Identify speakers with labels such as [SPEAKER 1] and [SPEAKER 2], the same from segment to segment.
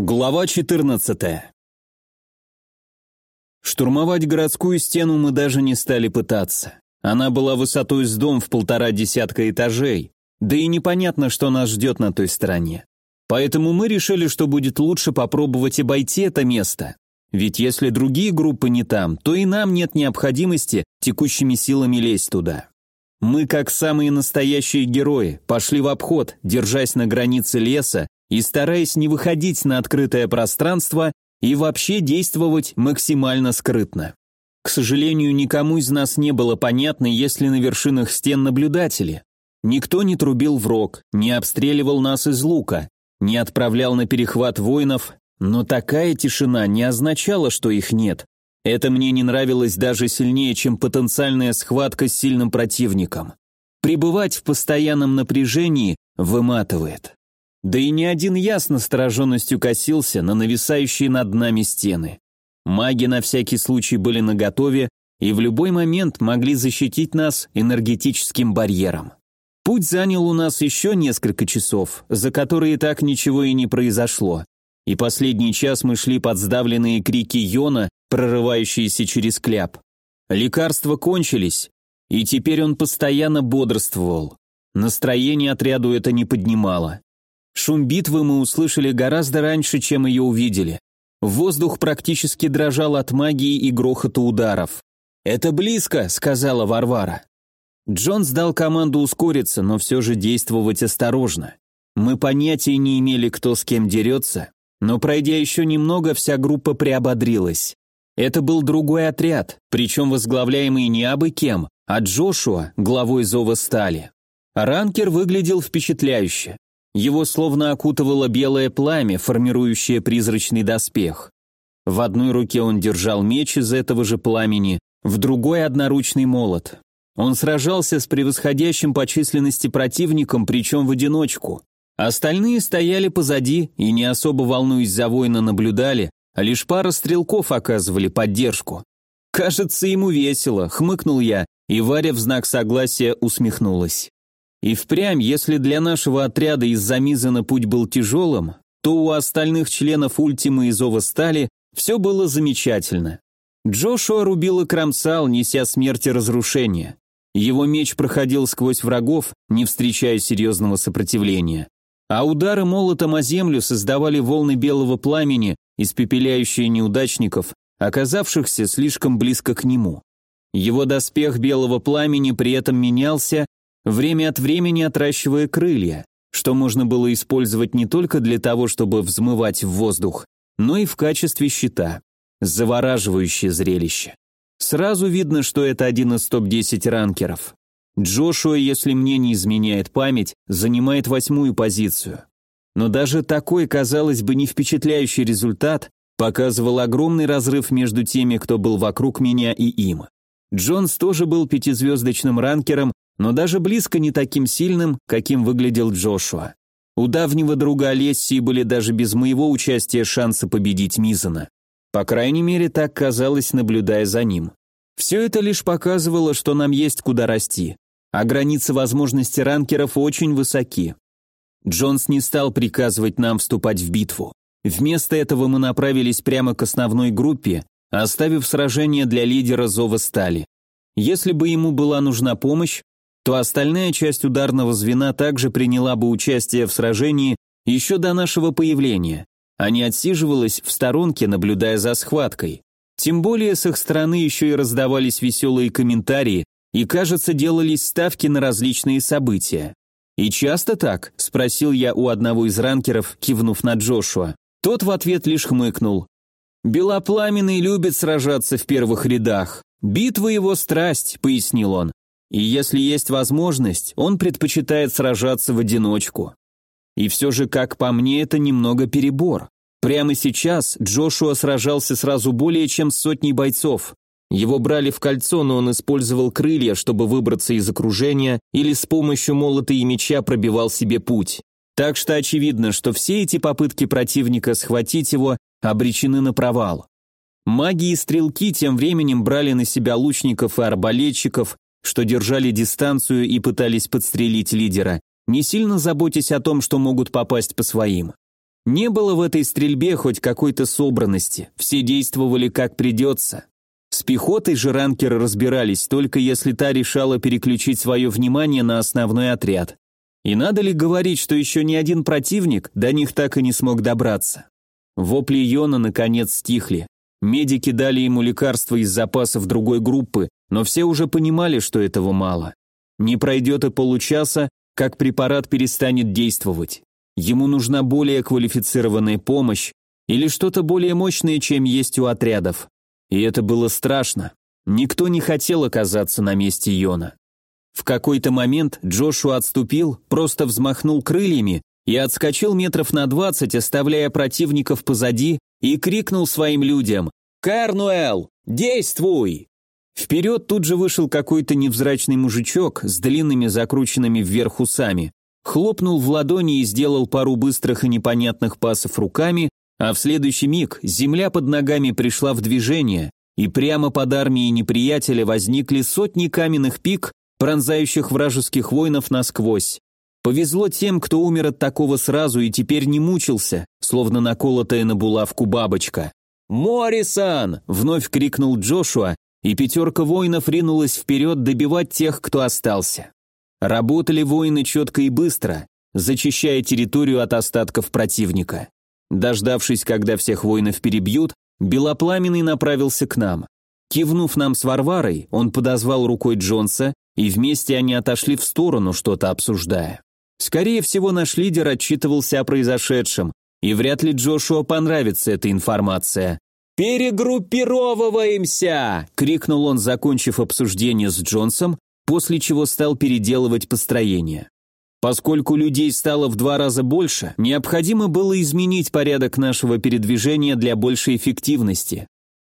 [SPEAKER 1] Глава 14. Штурмовать городскую стену мы даже не стали пытаться. Она была высотой с дом в полтора десятка этажей, да и непонятно, что нас ждет на той стороне. Поэтому мы решили, что будет лучше попробовать обойти это место. Ведь если другие группы не там, то и нам нет необходимости текущими силами лезть туда. Мы, как самые настоящие герои, пошли в обход, держась на границе леса и стараясь не выходить на открытое пространство и вообще действовать максимально скрытно. К сожалению, никому из нас не было понятно, есть ли на вершинах стен наблюдатели. Никто не трубил в рог, не обстреливал нас из лука, не отправлял на перехват воинов, но такая тишина не означала, что их нет. Это мне не нравилось даже сильнее, чем потенциальная схватка с сильным противником. Пребывать в постоянном напряжении выматывает. Да и не один я с настороженностью косился на нависающие над нами стены. Маги на всякий случай были наготове и в любой момент могли защитить нас энергетическим барьером. Путь занял у нас еще несколько часов, за которые так ничего и не произошло. И последний час мы шли под сдавленные крики Йона, прорывающиеся через кляп. Лекарства кончились, и теперь он постоянно бодрствовал. Настроение отряду это не поднимало. Шум битвы мы услышали гораздо раньше, чем ее увидели. Воздух практически дрожал от магии и грохота ударов. «Это близко», — сказала Варвара. Джон сдал команду ускориться, но все же действовать осторожно. Мы понятия не имели, кто с кем дерется, но пройдя еще немного, вся группа приободрилась. Это был другой отряд, причем возглавляемый не абы кем, а Джошуа, главой Зова Стали. Ранкер выглядел впечатляюще. Его словно окутывало белое пламя, формирующее призрачный доспех. В одной руке он держал меч из этого же пламени, в другой одноручный молот. Он сражался с превосходящим по численности противником, причем в одиночку. Остальные стояли позади и, не особо волнуясь за воина, наблюдали, а лишь пара стрелков оказывали поддержку. «Кажется, ему весело», — хмыкнул я, и Варя в знак согласия усмехнулась. И впрямь, если для нашего отряда из-за Мизана путь был тяжелым, то у остальных членов Ультимы и Зова Стали все было замечательно. Джошуа рубил и кромсал, неся смерть и разрушение. Его меч проходил сквозь врагов, не встречая серьезного сопротивления. А удары молотом о землю создавали волны белого пламени, испепеляющие неудачников, оказавшихся слишком близко к нему. Его доспех белого пламени при этом менялся, время от времени отращивая крылья, что можно было использовать не только для того, чтобы взмывать в воздух, но и в качестве щита. Завораживающее зрелище. Сразу видно, что это один из топ-10 ранкеров. Джошуа, если мне не изменяет память, занимает восьмую позицию. Но даже такой, казалось бы, не впечатляющий результат показывал огромный разрыв между теми, кто был вокруг меня и им. Джонс тоже был пятизвездочным ранкером но даже близко не таким сильным, каким выглядел Джошуа. У давнего друга Олессии были даже без моего участия шансы победить Мизана. По крайней мере, так казалось, наблюдая за ним. Все это лишь показывало, что нам есть куда расти, а границы возможностей ранкеров очень высоки. Джонс не стал приказывать нам вступать в битву. Вместо этого мы направились прямо к основной группе, оставив сражение для лидера Зова Стали. Если бы ему была нужна помощь, то остальная часть ударного звена также приняла бы участие в сражении еще до нашего появления, а не отсиживалась в сторонке, наблюдая за схваткой. Тем более с их стороны еще и раздавались веселые комментарии и, кажется, делались ставки на различные события. «И часто так?» – спросил я у одного из ранкеров, кивнув на Джошуа. Тот в ответ лишь хмыкнул. «Белопламенный любит сражаться в первых рядах. Битва его страсть», – пояснил он. И если есть возможность, он предпочитает сражаться в одиночку. И все же, как по мне, это немного перебор. Прямо сейчас Джошуа сражался сразу более чем с сотней бойцов. Его брали в кольцо, но он использовал крылья, чтобы выбраться из окружения, или с помощью молота и меча пробивал себе путь. Так что очевидно, что все эти попытки противника схватить его обречены на провал. Маги и стрелки тем временем брали на себя лучников и арбалетчиков, что держали дистанцию и пытались подстрелить лидера, не сильно заботясь о том, что могут попасть по своим. Не было в этой стрельбе хоть какой-то собранности, все действовали как придется. С пехотой же ранкеры разбирались, только если та решала переключить свое внимание на основной отряд. И надо ли говорить, что еще ни один противник до них так и не смог добраться? Вопли Йона наконец стихли. Медики дали ему лекарства из запасов другой группы, но все уже понимали, что этого мало. Не пройдет и получаса, как препарат перестанет действовать. Ему нужна более квалифицированная помощь или что-то более мощное, чем есть у отрядов. И это было страшно. Никто не хотел оказаться на месте Йона. В какой-то момент Джошуа отступил, просто взмахнул крыльями и отскочил метров на двадцать, оставляя противников позади, и крикнул своим людям «Карнуэл, действуй!». Вперед тут же вышел какой-то невзрачный мужичок с длинными закрученными вверх усами, хлопнул в ладони и сделал пару быстрых и непонятных пасов руками, а в следующий миг земля под ногами пришла в движение, и прямо под армией неприятеля возникли сотни каменных пик, пронзающих вражеских воинов насквозь. Повезло тем, кто умер от такого сразу и теперь не мучился, словно наколотая на булавку бабочка. «Моррисон!» – вновь крикнул Джошуа, и пятерка воинов ринулась вперед добивать тех, кто остался. Работали воины четко и быстро, зачищая территорию от остатков противника. Дождавшись, когда всех воинов перебьют, Белопламенный направился к нам. Кивнув нам с Варварой, он подозвал рукой Джонса и вместе они отошли в сторону, что-то обсуждая. Скорее всего, наш лидер отчитывался о произошедшем, и вряд ли Джошуа понравится эта информация. «Перегруппировываемся!» — крикнул он, закончив обсуждение с Джонсом, после чего стал переделывать построение. Поскольку людей стало в два раза больше, необходимо было изменить порядок нашего передвижения для большей эффективности.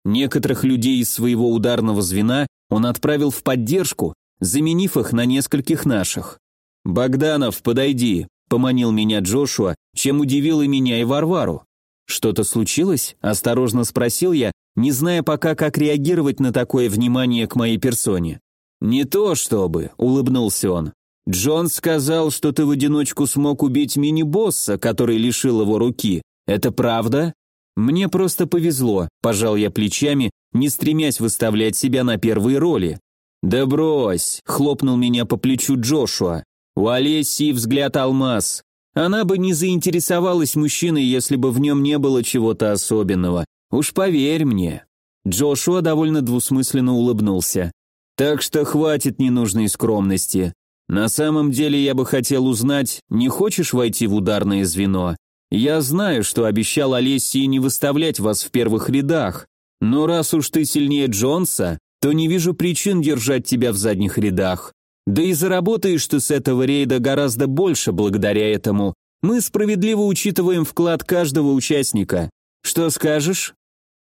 [SPEAKER 1] Некоторых людей из своего ударного звена он отправил в поддержку, заменив их на нескольких наших. «Богданов, подойди», – поманил меня Джошуа, чем удивил и меня, и Варвару. «Что-то случилось?» – осторожно спросил я, не зная пока, как реагировать на такое внимание к моей персоне. «Не то чтобы», – улыбнулся он. «Джон сказал, что ты в одиночку смог убить мини-босса, который лишил его руки. Это правда?» «Мне просто повезло», – пожал я плечами, не стремясь выставлять себя на первые роли. «Да брось!» – хлопнул меня по плечу Джошуа. У Олесии взгляд алмаз. Она бы не заинтересовалась мужчиной, если бы в нем не было чего-то особенного. Уж поверь мне. Джошуа довольно двусмысленно улыбнулся. Так что хватит ненужной скромности. На самом деле я бы хотел узнать, не хочешь войти в ударное звено? Я знаю, что обещал Олесии не выставлять вас в первых рядах, но раз уж ты сильнее Джонса, то не вижу причин держать тебя в задних рядах. Да и заработаешь ты с этого рейда гораздо больше благодаря этому. Мы справедливо учитываем вклад каждого участника. Что скажешь?»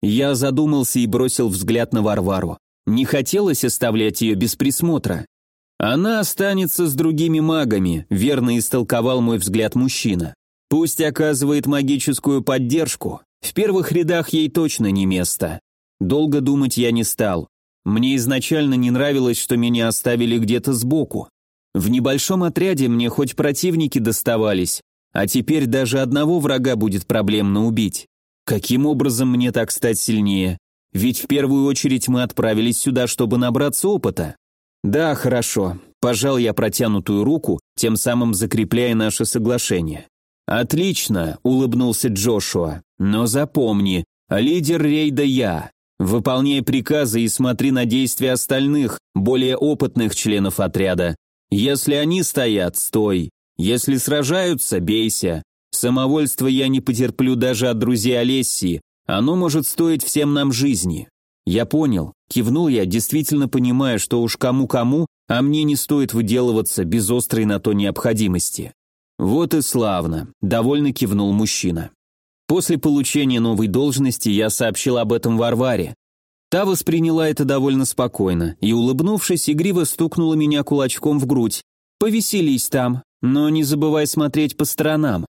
[SPEAKER 1] Я задумался и бросил взгляд на Варвару. Не хотелось оставлять ее без присмотра. «Она останется с другими магами», — верно истолковал мой взгляд мужчина. «Пусть оказывает магическую поддержку. В первых рядах ей точно не место». Долго думать я не стал. Мне изначально не нравилось, что меня оставили где-то сбоку. В небольшом отряде мне хоть противники доставались, а теперь даже одного врага будет проблемно убить. Каким образом мне так стать сильнее? Ведь в первую очередь мы отправились сюда, чтобы набраться опыта. Да, хорошо. Пожал я протянутую руку, тем самым закрепляя наше соглашение. Отлично, улыбнулся Джошуа. Но запомни, лидер рейда я. Выполняй приказы и смотри на действия остальных, более опытных членов отряда. Если они стоят, стой. Если сражаются, бейся. Самовольство я не потерплю даже от друзей Олессии. Оно может стоить всем нам жизни. Я понял. Кивнул я, действительно понимая, что уж кому-кому, а мне не стоит выделываться без острой на то необходимости. Вот и славно, довольно кивнул мужчина. После получения новой должности я сообщил об этом Варваре. Та восприняла это довольно спокойно и, улыбнувшись, игриво стукнула меня кулачком в грудь. «Повеселись там, но не забывай смотреть по сторонам».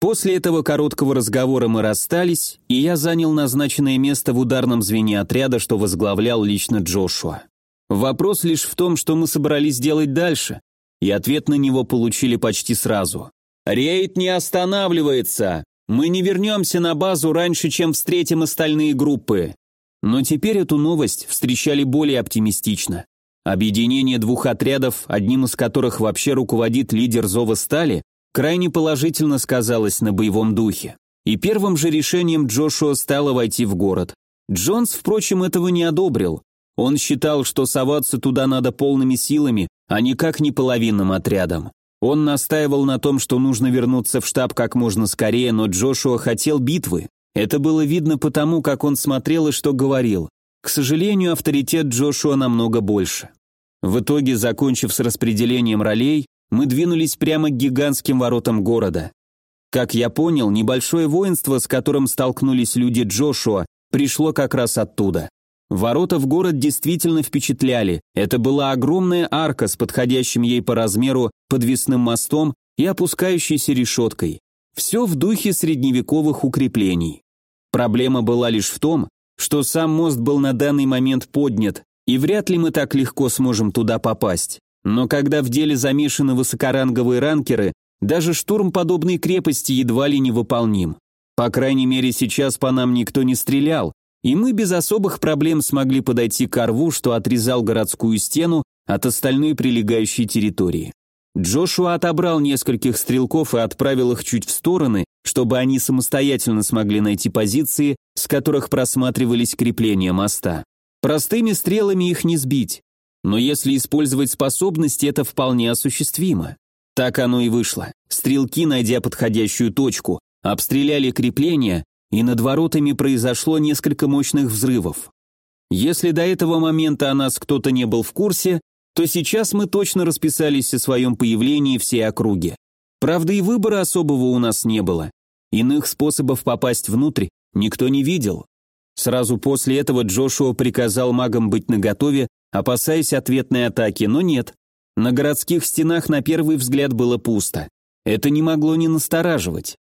[SPEAKER 1] После этого короткого разговора мы расстались, и я занял назначенное место в ударном звене отряда, что возглавлял лично Джошуа. Вопрос лишь в том, что мы собрались делать дальше, и ответ на него получили почти сразу. «Рейд не останавливается!» Мы не вернемся на базу раньше, чем встретим остальные группы. Но теперь эту новость встречали более оптимистично. Объединение двух отрядов, одним из которых вообще руководит лидер Зова Стали, крайне положительно сказалось на боевом духе. И первым же решением Джошуа стало войти в город. Джонс, впрочем, этого не одобрил. Он считал, что соваться туда надо полными силами, а никак не половинным отрядом. Он настаивал на том, что нужно вернуться в штаб как можно скорее, но Джошуа хотел битвы. Это было видно потому, как он смотрел и что говорил. К сожалению, авторитет Джошуа намного больше. В итоге, закончив с распределением ролей, мы двинулись прямо к гигантским воротам города. Как я понял, небольшое воинство, с которым столкнулись люди Джошуа, пришло как раз оттуда. Ворота в город действительно впечатляли. Это была огромная арка с подходящим ей по размеру подвесным мостом и опускающейся решеткой. Все в духе средневековых укреплений. Проблема была лишь в том, что сам мост был на данный момент поднят, и вряд ли мы так легко сможем туда попасть. Но когда в деле замешаны высокоранговые ранкеры, даже штурм подобной крепости едва ли невыполним. По крайней мере, сейчас по нам никто не стрелял, и мы без особых проблем смогли подойти к рву, что отрезал городскую стену от остальной прилегающей территории. Джошуа отобрал нескольких стрелков и отправил их чуть в стороны, чтобы они самостоятельно смогли найти позиции, с которых просматривались крепления моста. Простыми стрелами их не сбить, но если использовать способности, это вполне осуществимо. Так оно и вышло. Стрелки, найдя подходящую точку, обстреляли крепления, и над воротами произошло несколько мощных взрывов. Если до этого момента о нас кто-то не был в курсе, то сейчас мы точно расписались о своем появлении всей округе. Правда, и выбора особого у нас не было. Иных способов попасть внутрь никто не видел. Сразу после этого Джошуа приказал магам быть наготове, опасаясь ответной атаки, но нет. На городских стенах на первый взгляд было пусто. Это не могло не настораживать.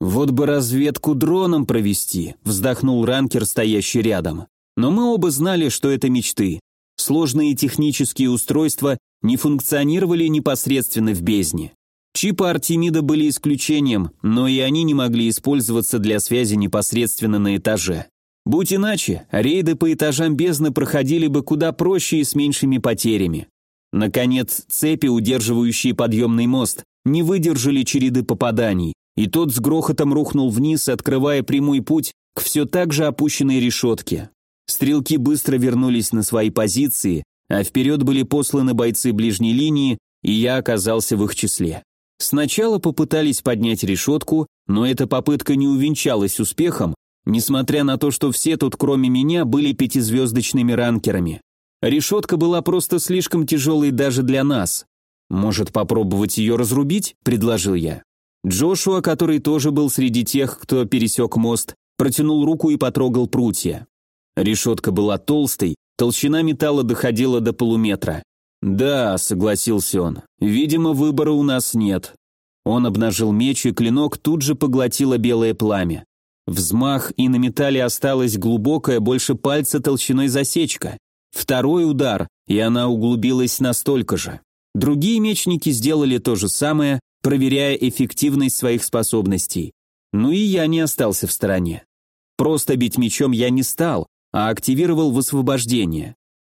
[SPEAKER 1] «Вот бы разведку дроном провести», — вздохнул ранкер, стоящий рядом. Но мы оба знали, что это мечты. Сложные технические устройства не функционировали непосредственно в бездне. Чипы Артемида были исключением, но и они не могли использоваться для связи непосредственно на этаже. Будь иначе, рейды по этажам бездны проходили бы куда проще и с меньшими потерями. Наконец, цепи, удерживающие подъемный мост, не выдержали череды попаданий, и тот с грохотом рухнул вниз, открывая прямой путь к все так же опущенной решетке. Стрелки быстро вернулись на свои позиции, а вперед были посланы бойцы ближней линии, и я оказался в их числе. Сначала попытались поднять решетку, но эта попытка не увенчалась успехом, несмотря на то, что все тут, кроме меня, были пятизвездочными ранкерами. Решетка была просто слишком тяжелой даже для нас. «Может, попробовать ее разрубить?» – предложил я. Джошуа, который тоже был среди тех, кто пересек мост, протянул руку и потрогал прутья. Решетка была толстой, толщина металла доходила до полуметра. «Да», — согласился он, — «видимо, выбора у нас нет». Он обнажил меч, и клинок тут же поглотило белое пламя. Взмах, и на металле осталась глубокая, больше пальца толщиной засечка. Второй удар, и она углубилась настолько же. Другие мечники сделали то же самое, проверяя эффективность своих способностей. Ну и я не остался в стороне. Просто бить мечом я не стал, а активировал высвобождение.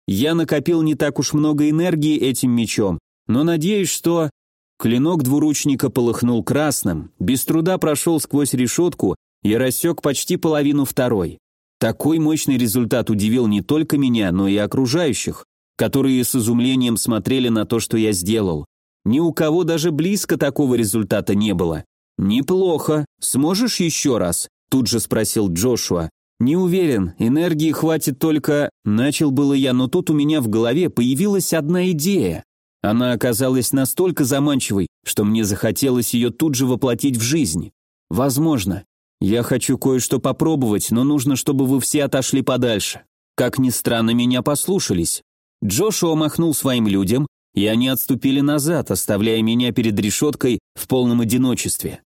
[SPEAKER 1] Я накопил не так уж много энергии этим мечом, но надеюсь, что... Клинок двуручника полыхнул красным, без труда прошел сквозь решетку и рассек почти половину второй. Такой мощный результат удивил не только меня, но и окружающих, которые с изумлением смотрели на то, что я сделал. Ни у кого даже близко такого результата не было. «Неплохо. Сможешь еще раз?» – тут же спросил Джошуа. «Не уверен, энергии хватит только...» Начал было я, но тут у меня в голове появилась одна идея. Она оказалась настолько заманчивой, что мне захотелось ее тут же воплотить в жизнь. Возможно. Я хочу кое-что попробовать, но нужно, чтобы вы все отошли подальше. Как ни странно, меня послушались. Джошуа махнул своим людям, и они отступили назад, оставляя меня перед решеткой в полном одиночестве.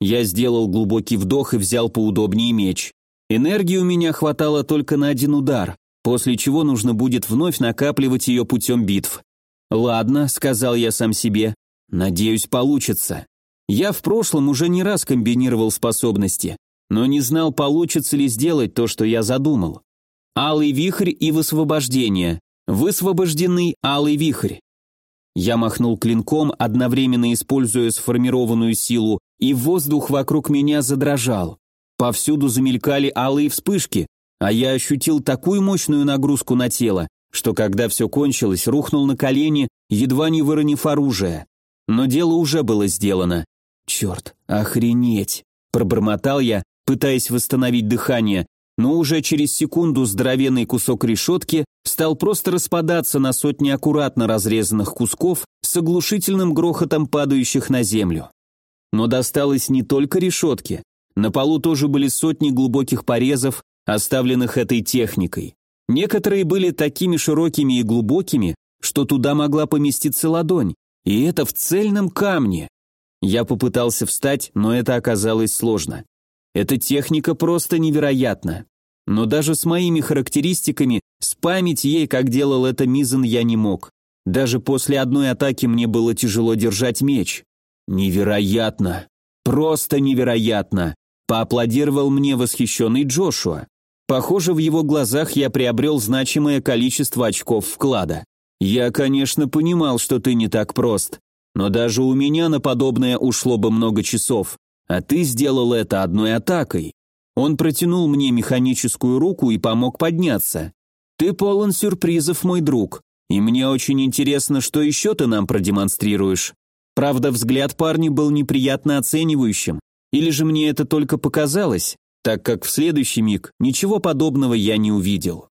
[SPEAKER 1] Я сделал глубокий вдох и взял поудобнее меч. Энергии у меня хватало только на один удар, после чего нужно будет вновь накапливать ее путем битв. «Ладно», — сказал я сам себе, — «надеюсь, получится». Я в прошлом уже не раз комбинировал способности, но не знал, получится ли сделать то, что я задумал. Алый вихрь и высвобождение. Высвобожденный алый вихрь. Я махнул клинком, одновременно используя сформированную силу, и воздух вокруг меня задрожал. Повсюду замелькали алые вспышки, а я ощутил такую мощную нагрузку на тело, что когда все кончилось, рухнул на колени, едва не выронив оружие. Но дело уже было сделано. «Черт, охренеть!» – пробормотал я, пытаясь восстановить дыхание, но уже через секунду здоровенный кусок решетки стал просто распадаться на сотни аккуратно разрезанных кусков с оглушительным грохотом падающих на землю. Но досталось не только решетке. На полу тоже были сотни глубоких порезов, оставленных этой техникой. Некоторые были такими широкими и глубокими, что туда могла поместиться ладонь, и это в цельном камне. Я попытался встать, но это оказалось сложно. Эта техника просто невероятна. Но даже с моими характеристиками спамить ей, как делал это Мизен, я не мог. Даже после одной атаки мне было тяжело держать меч. Невероятно. Просто невероятно. Поаплодировал мне восхищенный Джошуа. Похоже, в его глазах я приобрел значимое количество очков вклада. Я, конечно, понимал, что ты не так прост, но даже у меня на подобное ушло бы много часов, а ты сделал это одной атакой. Он протянул мне механическую руку и помог подняться. Ты полон сюрпризов, мой друг, и мне очень интересно, что еще ты нам продемонстрируешь. Правда, взгляд парня был неприятно оценивающим, или же мне это только показалось, так как в следующий миг ничего подобного я не увидел.